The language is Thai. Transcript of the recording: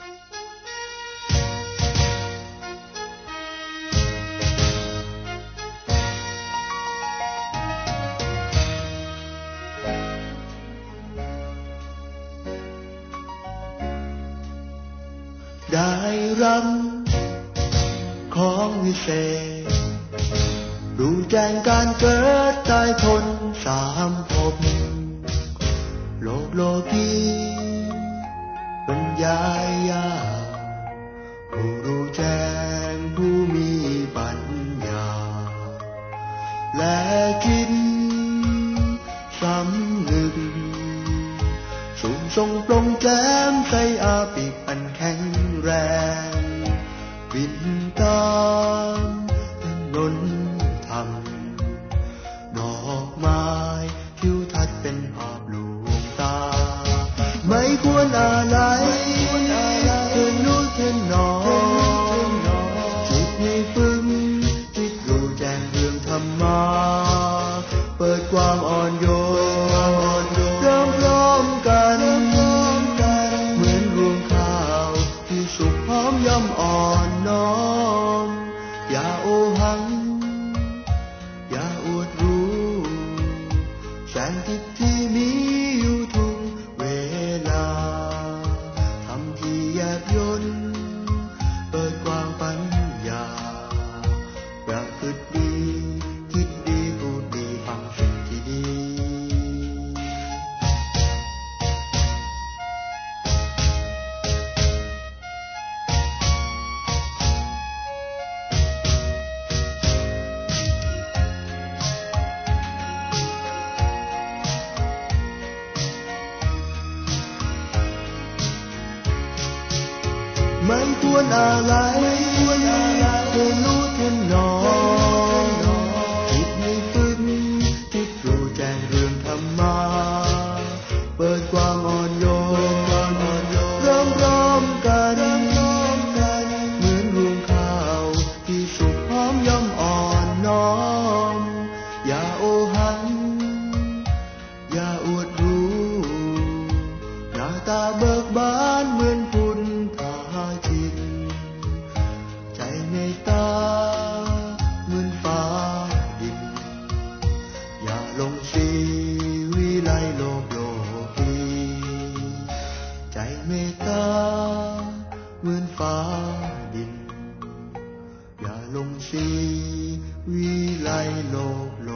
ได้รับของวิเศษ รู้แจ้งการเกิดตายทนสามภพโลกโลกีบรรยายยา ทรงปลงแจ่มใสอาปีกอันแข็งแรงบินตามถนนธรรมดอกไม้ทิวทัศน์เป็นภาพลวงตา ไม่ควรอะไร อ่อนน้อม อย่าโอหัง อย่าอวดรู้แสงทิศที่มีอยู่ทุกเวลาทำที่แยบยนเปิดกว้างปัญญาประพฤติดี ไม่ควรอะไรเธอรู้เธอนอนจิตให้ฝึกจิตรู้แจ้งเรื่องธรรมะเปิดความอ่อนโยนเริ่มร้อมกันเหมือนรวงข้าวที่สุกพร้อมย่อมอ่อนน้อม อย่าโอหัง อย่าอวดรู้หน้าตาเบิกบาน เมตตาเหมือนฟ้าดิน อย่าลงสีวิไลโลกโล